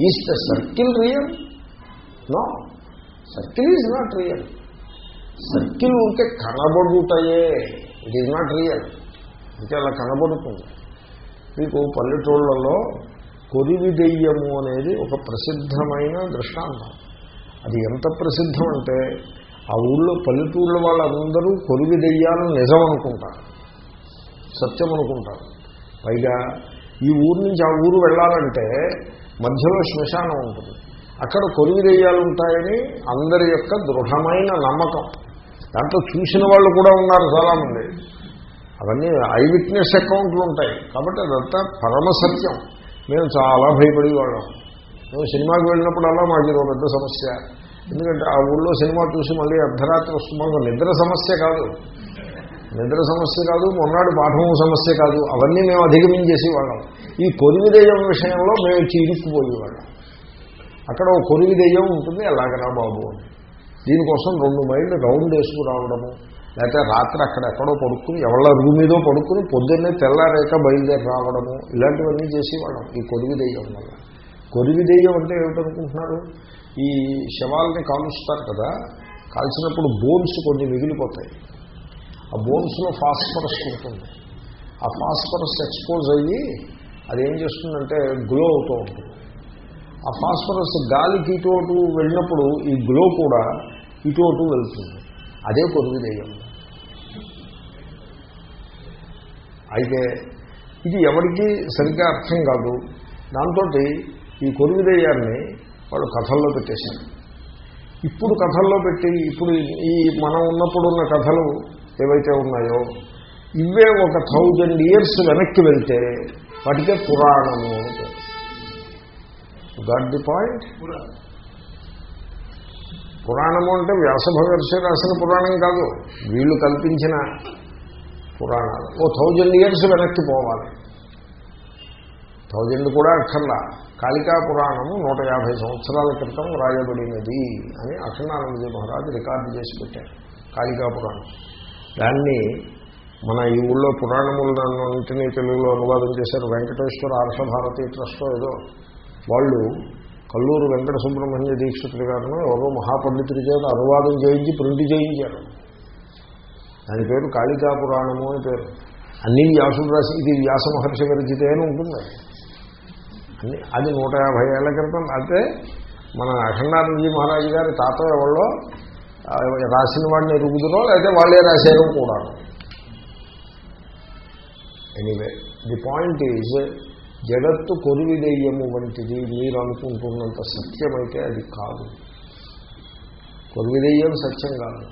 is the circle real no circle is not real circle ఉంటే కనబడుతాయే ఇట్ ఈజ్ నాట్ రియల్ అంటే అలా కనబడుతుంది. మీకు పల్లెటూళ్ళలో కొరివి దెయ్యము అనేది ఒక ప్రసిద్ధమైన దృష్టాంతం. అది ఎంత ప్రసిద్ధం అంటే ఆ ఊళ్ళో పల్లెటూళ్ళ వాళ్ళందరూ కొరివి దెయ్యాలు నిజం అనుకుంటారు. సత్యం అనుకుంటారు. పైగా ఈ ఊరు నుంచి ఆ ఊరు వెళ్ళాలంటే మధ్యలో శ్మశానం ఉంటుంది. అక్కడ కొరివి దెయ్యాలు ఉంటాయని అందరి యొక్క దృఢమైన నమ్మకం. దాంట్లో చూసిన వాళ్ళు కూడా ఉన్నారు చాలామంది. అవన్నీ ఐ విట్నెస్ అకౌంట్లు ఉంటాయి. కాబట్టి అదంతా పరమ సత్యం. మేము చాలా భయపడేవాళ్ళం. మేము సినిమాకి వెళ్ళినప్పుడు అలా మాకు ఇది ఒక పెద్ద సమస్య. ఎందుకంటే ఆ ఊళ్ళో సినిమా చూసి మళ్ళీ అర్ధరాత్రి వస్తుంది నిద్ర సమస్య కాదు. నిద్ర సమస్య కాదు మొన్నాడు పాఠం సమస్య కాదు. అవన్నీ మేము అధిగమించేసి వాళ్ళం ఈ కొరివి దెయ్యం విషయంలో మేము చీరుక్కుపోయేవాళ్ళం అక్కడ ఒక కొరివి దెయ్యం ఉంటుంది ఎలాగరా బాబు అని. దీనికోసం రెండు మైళ్ళు రౌండ్ వేసుకురావడము లేకపోతే రాత్రి అక్కడ ఎక్కడో పడుకుని ఎవళ్ళ రూమ్ మీదో పడుకుని పొద్దున్నే తెల్లారేక బయలుదేరి రావడము ఇలాంటివన్నీ చేసేవాళ్ళం ఈ కొరివి దెయ్యం వల్ల. కొరివి దెయ్యం అంటే ఏమిటనుకుంటున్నారు? ఈ శవాల్ని కాలుస్తారు కదా కాల్చినప్పుడు బోన్స్ కొన్ని మిగిలిపోతాయి. ఆ బోన్స్లో ఫాస్ఫరస్ ఉంటుంది. ఆ ఫాస్ఫరస్ ఎక్స్పోజ్ అయ్యి అదేం చేస్తుందంటే గ్లో అవుతూ ఉంటుంది. ఆ ఫాస్ఫరస్ గాలికి ఇటు అటు వెళ్ళినప్పుడు ఈ గ్లో కూడా ఇటు అటు వెళ్తుంది. అదే పొరుగుదేయం అయితే ఇది ఎవరికి సరిగ్గా అర్థం కాదు. దాంతో ఈ కొరుగుదేయాన్ని వాళ్ళు కథల్లో పెట్టేశారు. ఇప్పుడు కథల్లో పెట్టి ఇప్పుడు ఈ మనం ఉన్నప్పుడు ఉన్న కథలు ఏవైతే ఉన్నాయో ఇవే ఒక థౌజండ్ ఇయర్స్ వెనక్కి వెళ్తే వాటికే పురాణము అని పేరు. గాట్ ది పాయింట్ పురాణము అంటే వ్యాసభగర్షి రాసిన పురాణం కాదు. వీళ్ళు కల్పించిన పురాణాలు. ఓ థౌజండ్ ఇయర్స్ వెనక్కి పోవాలి. థౌజండ్ కూడా అక్కర్లా. కాళికా పురాణము నూట యాభై సంవత్సరాల క్రితం రాయబడినది అని అఖండానందజీ మహారాజు రికార్డు చేసి పెట్టారు కాళికా పురాణం. దాన్ని మన ఈ ఊళ్ళో పురాణములన్నింటినీ తెలుగులో అనువాదం చేశారు వెంకటేశ్వర ఆర్షభారతి ట్రస్ట్ ఏదో. వాళ్ళు కల్లూరు వెంకట సుబ్రహ్మణ్య దీక్షితులు గారు ఎవరో మహాపండితుడి చేత అనువాదం చేయించి ప్రింట్ చేయించారు. దాని పేరు కాళికా పురాణము అని పేరు. అన్ని వ్యాసుడు రాసి ఇది వ్యాస మహర్షి విరచితే అని ఉంటుంది. అది నూట యాభై ఏళ్ళ క్రితం. అంటే మన అఖండానందజీ మహారాజు గారి తాత ఎవరో రాసిన వాడిని రుగుదురో లేకపోతే వాళ్ళే రాశారు కూడా. ఎనీవే ది పాయింట్ ఈజ్ జగత్తు కొరివిదెయ్యము వంటిది. మీరు అనుకుంటున్నంత సత్యమైతే అది కాదు. కొరివిదెయ్యం సత్యం కాదు.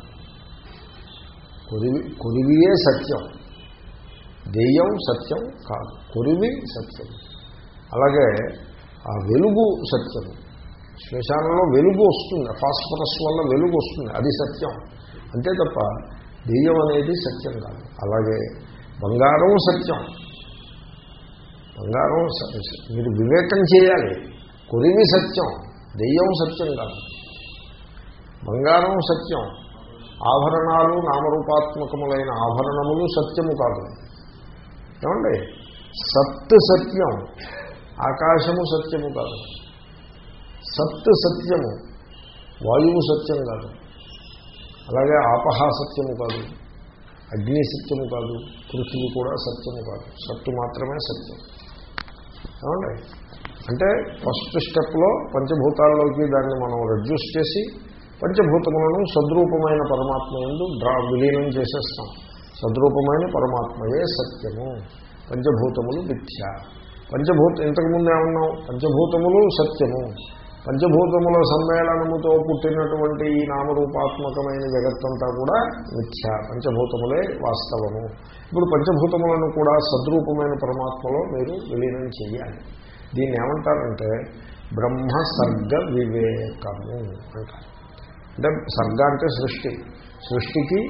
కొరివి కొరివియే సత్యం. దెయ్యం సత్యం కాదు. కొరివి సత్యం. అలాగే ఆ వెలుగు సత్యం. శ్మశానంలో వెలుగు వస్తుంది ఫాస్ఫరస్ వల్ల వెలుగు వస్తుంది అది సత్యం. అంతే తప్ప దెయ్యం అనేది సత్యం కాదు. అలాగే బంగారం సత్యం. బంగారం మీరు వివేకం చేయాలి. కొరివి సత్యం దెయ్యం సత్యం కాదు. బంగారం సత్యం ఆభరణాలు నామరూపాత్మకములైన ఆభరణములు సత్యము కాదు. ఏమండి? సత్ సత్యం. ఆకాశము సత్యము కాదు. సత్ సత్యము వాయువు సత్యం కాదు. అలాగే ఆపహ సత్యము కాదు అగ్ని సత్యము కాదు పృథివీ కూడా సత్యము కాదు. సత్తు మాత్రమే సత్యం. ఏమండి? అంటే ఫస్ట్ స్టెప్లో పంచభూతాల్లోకి దాన్ని మనం రెడ్యూస్ చేసి పంచభూతములను సద్రూపమైన పరమాత్మ ఎందు డ్రా విలీనం చేసేస్తాం. సద్రూపమైన పరమాత్మయే సత్యము. పంచభూతములు మిథ్య. పంచభూత ఇంతకుముందు ఏమన్నాం పంచభూతములు సత్యము. పంచభూతముల సమ్మేళనముతో పుట్టినటువంటి ఈ నామరూపాత్మకమైన జగత్తంతా కూడా మిథ్య. పంచభూతములే వాస్తవము. ఇప్పుడు పంచభూతములను కూడా సద్రూపమైన పరమాత్మలో మీరు విలీనం చేయాలి దీన్ని ఏమంటారంటే బ్రహ్మ సర్గ వివేకము అంటారు. అంటే సర్గ అంటే సృష్టి. సృష్టికి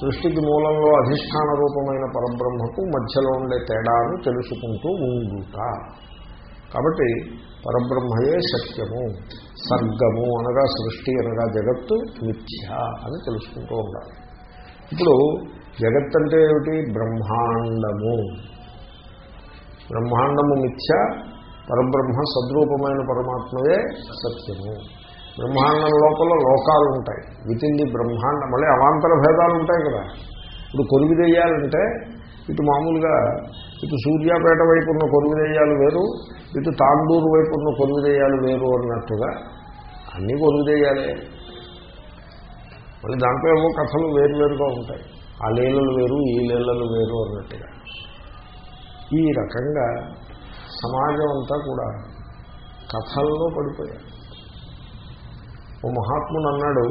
సృష్టికి మూలంలో అధిష్టాన రూపమైన పరబ్రహ్మకు మధ్యలో ఉండే తేడాను తెలుసుకుంటూ ఉండుట. కాబట్టి పరబ్రహ్మయే సత్యము సర్గము అనగా సృష్టి అనగా జగత్తు మిథ్య అని తెలుసుకుంటూ ఉండాలి. ఇప్పుడు జగత్ అంటే ఏమిటి? బ్రహ్మాండము. బ్రహ్మాండము మిథ్య పరబ్రహ్మ సద్రూపమైన పరమాత్మయే సత్యము. బ్రహ్మాండం లోపల లోకాలు ఉంటాయి. విత్ ఇన్ ది బ్రహ్మాండం. మళ్ళీ అవాంతర భేదాలు ఉంటాయి కదా. ఇప్పుడు కొరుగు దెయ్యాలంటే ఇటు మామూలుగా ఇటు సూర్యాపేట వైపు ఉన్న కొరుగు దెయ్యాలు వేరు ఇటు తాండూరు వైపు ఉన్న కొరుగు దెయ్యాలు వేరు అన్నట్టుగా అన్నీ కొరుగు దెయ్యాలే. మళ్ళీ దాంట్లో ఏవో కథలు వేరువేరుగా ఉంటాయి. ఆ లీలలు వేరు ఈ లీలలు వేరు అన్నట్టుగా. ఈ రకంగా సమాజం అంతా కూడా కథల్లో పడిపోయారు. ఓ మహాత్ముడు అన్నాడు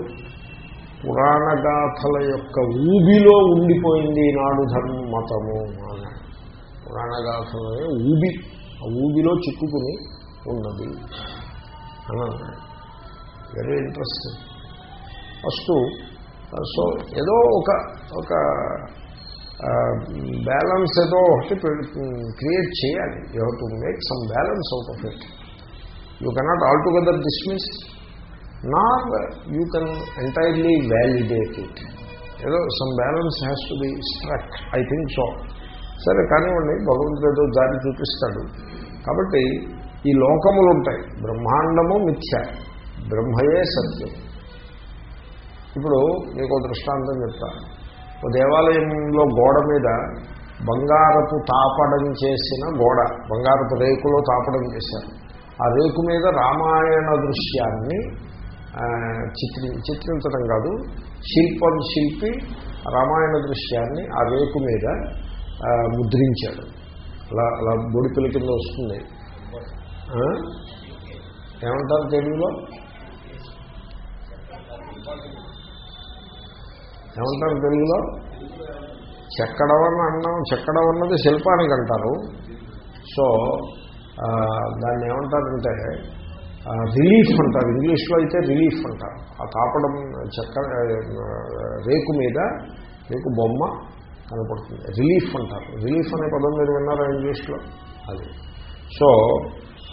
పురాణ గాథల యొక్క ఊబిలో ఉండిపోయింది నాడు ధర్మ మతము అన్నాడు పురాణ గాథలనే ఊబి ఆ ఊబిలో చిక్కుకుని ఉన్నది అని అన్నాడు. వెరీ ఇంట్రెస్టింగ్ ఫస్ట్ సో ఏదో ఒక ఒక బ్యాలెన్స్ ఏదో ఒకటి క్రియేట్ చేయాలి. You have to make some balance out of it you cannot altogether dismiss nor you can entirely validate it ఏదో some balance has to be struck I think so సరే కానివ్వండి భగవంతుడు ఏదో దారి చూపిస్తాడు. కాబట్టి ఈ లోకములు ఉంటాయి. బ్రహ్మాండము మిథ్య. బ్రహ్మయే సత్యం. ఇప్పుడు మీకు ఒక దృష్టాంతం చెప్తా. ఓ దేవాలయంలో గోడ మీద బంగారపు తాపడం చేసిన గోడ బంగారపు రేకులో తాపడం చేశారు. ఆ రేకు మీద రామాయణ దృశ్యాన్ని చిత్రి చిత్రించడం కాదు. శిల్పం శిల్పి రామాయణ దృశ్యాన్ని ఆ రేకు మీద ముద్రించాడు. అలా అలా బొడిపిల కింద వస్తుంది. ఏమంటారు తెలుగులో? ఏమంటారు తెలుగులో? చెక్కడవన్న అన్నం చెక్కడవన్నది శిల్పానికి అంటారు. సో దాన్ని ఏమంటారంటే రిలీఫ్ అంటారు. ఇంగ్లీష్లో అయితే రిలీఫ్ అంటారు. ఆ తాపడం చెక్క రేకు మీద రేకు బొమ్మ కనపడుతుంది. రిలీఫ్ అంటారు. రిలీఫ్ అనే పదం మీరు విన్నారా ఇంగ్లీష్లో? అది. సో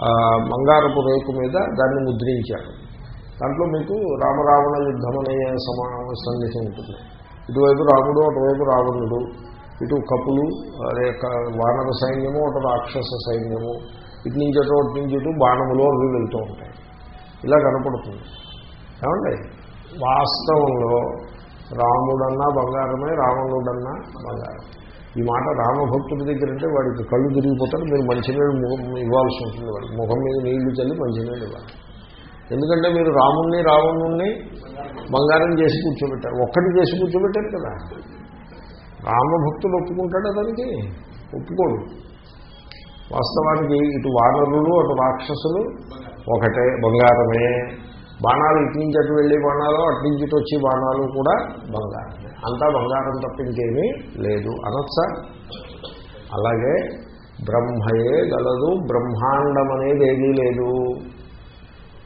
మంగారపు బంగారపు రేకు మీద దాన్ని ముద్రించారు. దాంట్లో మీకు రామరావణ యుద్ధం అనే సమా సన్నిధి ఉంటుంది. ఇటువైపు రాముడు అటువైపు రావణుడు. ఇటు కపులు అదే వానర సైన్యము అటు రాక్షస సైన్యము. ఇటు నుంచి అటు అటు నుంచి ఇటు బాణములు అవి వెళ్తూ ఉంటాయి. ఇలా కనపడుతుంది. ఏమండి? వాస్తవంలో రాముడన్నా బంగారమే రావణుడన్నా బంగారం. ఈ మాట రామభక్తుడి దగ్గర అంటే వాడికి కళ్ళు తిరిగిపోతాడు మీరు మంచినీళ్ళు ముఖం ఇవ్వాల్సి ఉంటుంది వాడికి. ముఖం మీద నీళ్ళు చల్లి మంచినీళ్ళు ఇవ్వాలి. ఎందుకంటే మీరు రాముణ్ణి రావణుణ్ణి బంగారం చేసి కూర్చోబెట్టారు. ఒక్కటి చేసి కూర్చోబెట్టారు కదా. రామభక్తులు ఒప్పుకుంటాడా దానికి? ఒప్పుకోడు. వాస్తవానికి ఇటు వానరులు అటు రాక్షసులు ఒకటే బంగారమే. బాణాలు ఇటు నుంచి అటు వెళ్ళి బాణాలు అటు నుంచి ఇటు వచ్చి బాణాలు కూడా బంగారమే. అంతా బంగారం తప్పింకేమీ లేదు. అనొచ్చా? అలాగే బ్రహ్మయే గలదు బ్రహ్మాండం అనేది ఏదీ లేదు.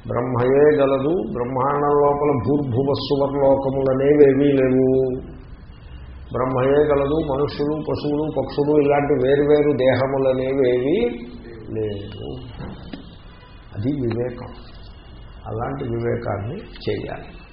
బ్రహ్మయే గలదు బ్రహ్మాండం లోపల భూర్భువ సువర్లోకములనేవేవీ లేవు. బ్రహ్మయే గలదు మనుషులు పశువులు పక్షులు ఇలాంటి వేరువేరు దేహములనేవేవి లేవు. అది వివేకం. అలాంటి వివేకాన్ని చేయాలి.